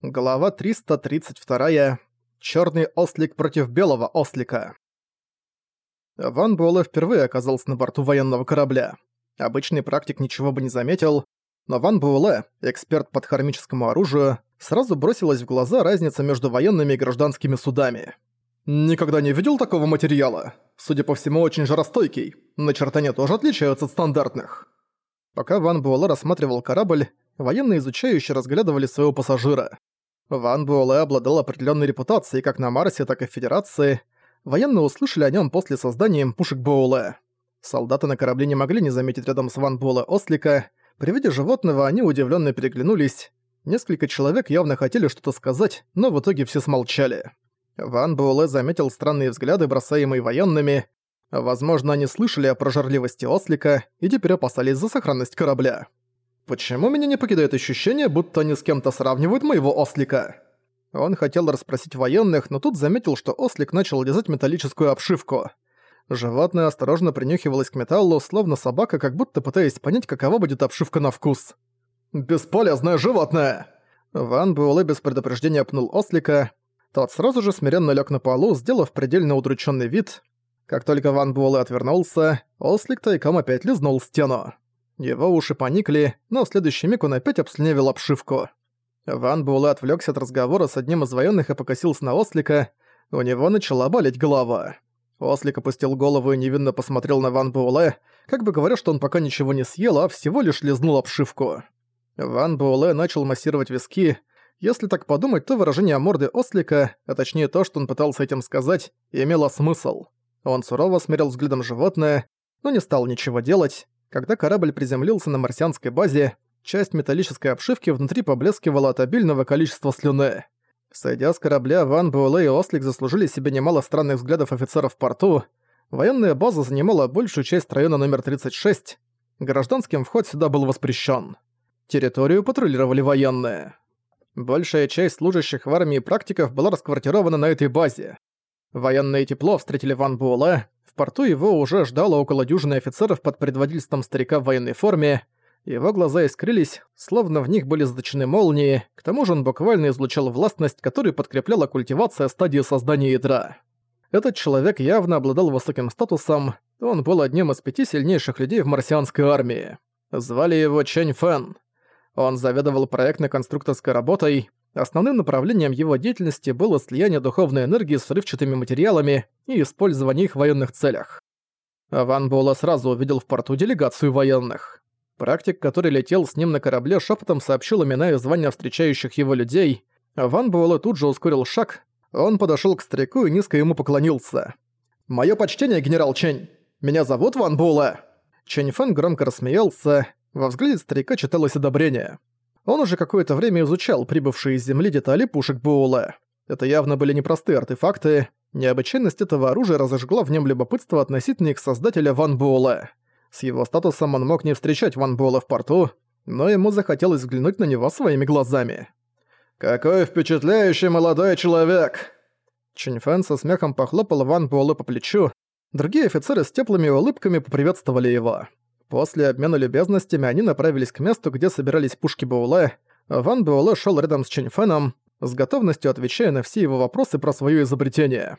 Глава 332. Чёрный ослик против белого ослика. Ван Буэлэ впервые оказался на борту военного корабля. Обычный практик ничего бы не заметил, но Ван Буэлэ, эксперт по дхармическому оружию, сразу бросилась в глаза разница между военными и гражданскими судами. «Никогда не видел такого материала. Судя по всему, очень жаростойкий. Начертания тоже отличаются от стандартных». Пока Ван Буэлэ рассматривал корабль, военные изучающие разглядывали своего пассажира. Ван Буэлэ обладал определенной репутацией как на Марсе, так и в Федерации. Военные услышали о нем после создания им пушек Буэлэ. Солдаты на корабле не могли не заметить рядом с Ван Буэлэ ослика. При виде животного они удивленно переглянулись. Несколько человек явно хотели что-то сказать, но в итоге все смолчали. Ван Буэлэ заметил странные взгляды, бросаемые военными. Возможно, они слышали о прожорливости ослика и теперь опасались за сохранность корабля. Почему меня не покидает ощущение, будто они с кем-то сравнивают моего ослика? Он хотел расспросить военных, но тут заметил, что ослик начал лизать металлическую обшивку. Животное осторожно принюхивалось к металлу, словно собака, как будто пытаясь понять, какова будет обшивка на вкус. «Бесполезное животное!» Ван Буэлэ без предупреждения пнул ослика. Тот сразу же смиренно лег на полу, сделав предельно удрученный вид. Как только Ван Буэлэ отвернулся, ослик тайком опять лизнул стену. Его уши поникли, но в следующий миг он опять обслюнявил обшивку. Ван Буэлэ отвлекся от разговора с одним из военных и покосился на Ослика. У него начала болеть голова. Ослик опустил голову и невинно посмотрел на Ван Буэлэ, как бы говоря, что он пока ничего не съел, а всего лишь лизнул обшивку. Ван Буэлэ начал массировать виски. Если так подумать, то выражение морды Ослика, а точнее то, что он пытался этим сказать, имело смысл. Он сурово смерил взглядом животное, но не стал ничего делать. Когда корабль приземлился на марсианской базе, часть металлической обшивки внутри поблескивала от обильного количества слюны. Сойдя с корабля, Ван Буэлэ и Ослик заслужили себе немало странных взглядов офицеров в порту. Военная база занимала большую часть района номер 36. Гражданским вход сюда был воспрещен. Территорию патрулировали военные. Большая часть служащих в армии практиков была расквартирована на этой базе. Военное тепло встретили Ван Буэлэ, порту его уже ждало около дюжины офицеров под предводительством старика в военной форме. Его глаза искрились, словно в них были заточены молнии, к тому же он буквально излучал властность, которую подкрепляла культивация стадии создания ядра. Этот человек явно обладал высоким статусом, он был одним из пяти сильнейших людей в марсианской армии. Звали его Чэнь Фэн. Он заведовал проектно-конструкторской работой, Основным направлением его деятельности было слияние духовной энергии с взрывчатыми материалами и использование их в военных целях. Ван Буэлэ сразу увидел в порту делегацию военных. Практик, который летел с ним на корабле, шепотом сообщил имена и звания встречающих его людей. Ван Буэлэ тут же ускорил шаг. Он подошел к старику и низко ему поклонился. «Моё почтение, генерал Чэнь! Меня зовут Ван Буэлэ!» Чэнь Фэн громко рассмеялся. Во взгляде старика читалось одобрение. Он уже какое-то время изучал прибывшие из земли детали пушек Буэлэ. Это явно были непростые артефакты. Необычайность этого оружия разожгла в нем любопытство относительно их создателя Ван Буэлэ. С его статусом он мог не встречать Ван Буэлэ в порту, но ему захотелось взглянуть на него своими глазами. «Какой впечатляющий молодой человек!» Чинь Фэн со смехом похлопал Ван Буэлэ по плечу. Другие офицеры с теплыми улыбками поприветствовали его. После обмена любезностями они направились к месту, где собирались пушки Буэлэ. Ван Буэлэ шел рядом с Чэньфэном, с готовностью отвечая на все его вопросы про свое изобретение.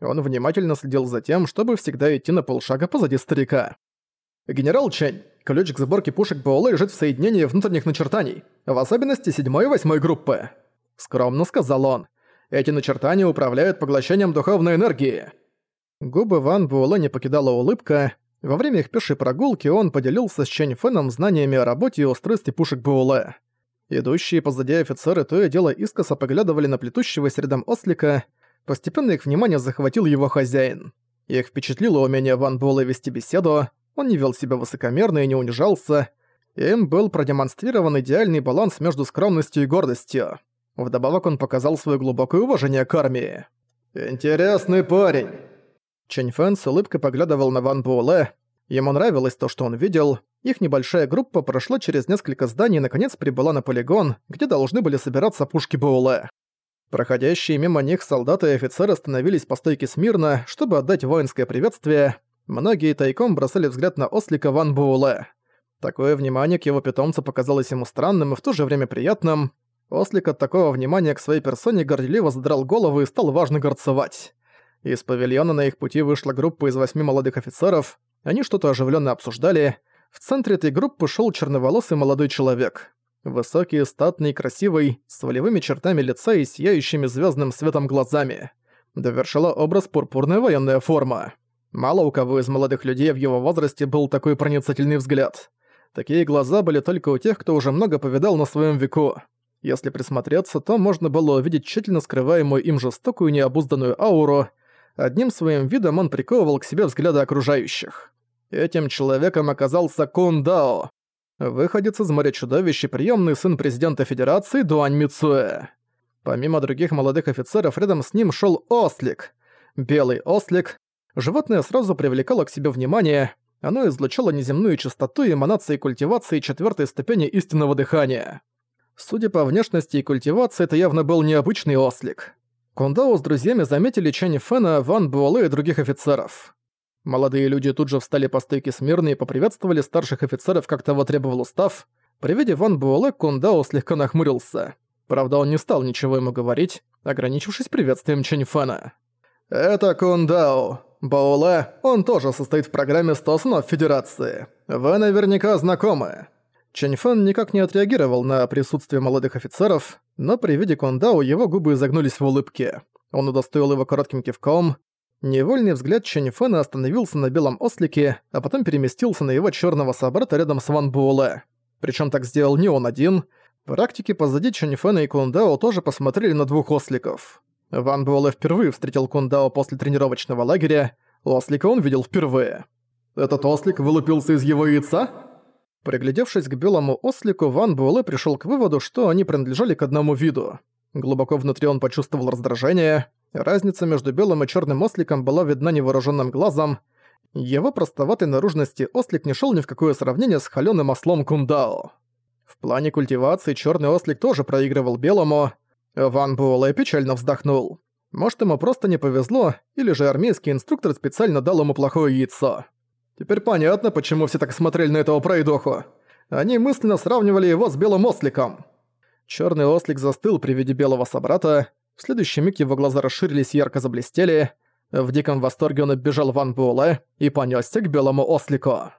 Он внимательно следил за тем, чтобы всегда идти на полшага позади старика. «Генерал Чэнь, ключ к сборке пушек Буэлэ лежит в соединении внутренних начертаний, в особенности седьмой и восьмой группы», — скромно сказал он. «Эти начертания управляют поглощением духовной энергии». Губы Ван Буэлэ не покидала улыбка, во время их пешей прогулки он поделился с Чэнь Фэном знаниями о работе и устройстве пушек Буэлэ. Идущие позади офицеры то и дело искоса поглядывали на плетущегося рядом ослика, постепенно их внимание захватил его хозяин. Их впечатлило умение Ван Буэлэ вести беседу, он не вел себя высокомерно и не унижался, им был продемонстрирован идеальный баланс между скромностью и гордостью. Вдобавок он показал свое глубокое уважение к армии. «Интересный парень», Чэнь Фэн с улыбкой поглядывал на Ван Буэлэ. Ему нравилось то, что он видел. Их небольшая группа прошла через несколько зданий и наконец прибыла на полигон, где должны были собираться пушки Буэлэ. Проходящие мимо них солдаты и офицеры становились по стойке смирно, чтобы отдать воинское приветствие. Многие тайком бросали взгляд на ослика Ван Буэлэ. Такое внимание к его питомцу показалось ему странным и в то же время приятным. Ослик от такого внимания к своей персоне горделиво задрал голову и стал важно горцевать. Из павильона на их пути вышла группа из восьми молодых офицеров, они что-то оживленно обсуждали. В центре этой группы шел черноволосый молодой человек. Высокий, статный, красивый, с волевыми чертами лица и сияющими звездным светом глазами. Довершила образ пурпурная военная форма. Мало у кого из молодых людей в его возрасте был такой проницательный взгляд. Такие глаза были только у тех, кто уже много повидал на своем веку. Если присмотреться, то можно было увидеть тщательно скрываемую им жестокую необузданную ауру. Одним своим видом он приковывал к себе взгляды окружающих. Этим человеком оказался Кун Дао, выходец из моря чудовищ и приемный сын президента Федерации Дуань Мицуэ. Помимо других молодых офицеров, рядом с ним шел Ослик. Белый Ослик. Животное сразу привлекало к себе внимание, оно излучало неземную чистоту и эманации культивации четвертой ступени истинного дыхания. Судя по внешности и культивации, это явно был необычный ослик. Кундао с друзьями заметили Чэнь Фэна, Ван Буэлэ и других офицеров. Молодые люди тут же встали по стойке смирно и поприветствовали старших офицеров, как того требовал устав. При виде Ван Буэлэ Кундао слегка нахмурился. Правда, он не стал ничего ему говорить, ограничившись приветствием Чэнь Фэна. «Это Кундао. Бауле, он тоже состоит в программе 100 основ Федерации. Вы наверняка знакомы». Чэнь Фэн никак не отреагировал на присутствие молодых офицеров, но при виде Кундао его губы изогнулись в улыбке. Он удостоил его коротким кивком. Невольный взгляд Чэнь Фэна остановился на белом ослике, а потом переместился на его черного собрата рядом с Ван Буэлэ. Причем так сделал не он один. Практики позади Чэнь Фэна и Кундао тоже посмотрели на двух осликов. Ван Буэлэ впервые встретил Кундао после тренировочного лагеря, ослика он видел впервые. «Этот ослик вылупился из его яйца?» Приглядевшись к белому ослику, Ван Буэлэ пришел к выводу, что они принадлежали к одному виду. Глубоко внутри он почувствовал раздражение. Разница между белым и черным осликом была видна невооруженным глазом. Его простоватой наружности ослик не шел ни в какое сравнение с холёным ослом Кундао. В плане культивации черный ослик тоже проигрывал белому. Ван Буэлэ печально вздохнул. Может, ему просто не повезло, или же армейский инструктор специально дал ему плохое яйцо. Теперь понятно, почему все так смотрели на этого пройдоху. Они мысленно сравнивали его с белым осликом. Черный ослик застыл при виде белого собрата. В следующий миг его глаза расширились и ярко заблестели. В диком восторге он оббежал Ван Буэлэ и понесся к белому ослику.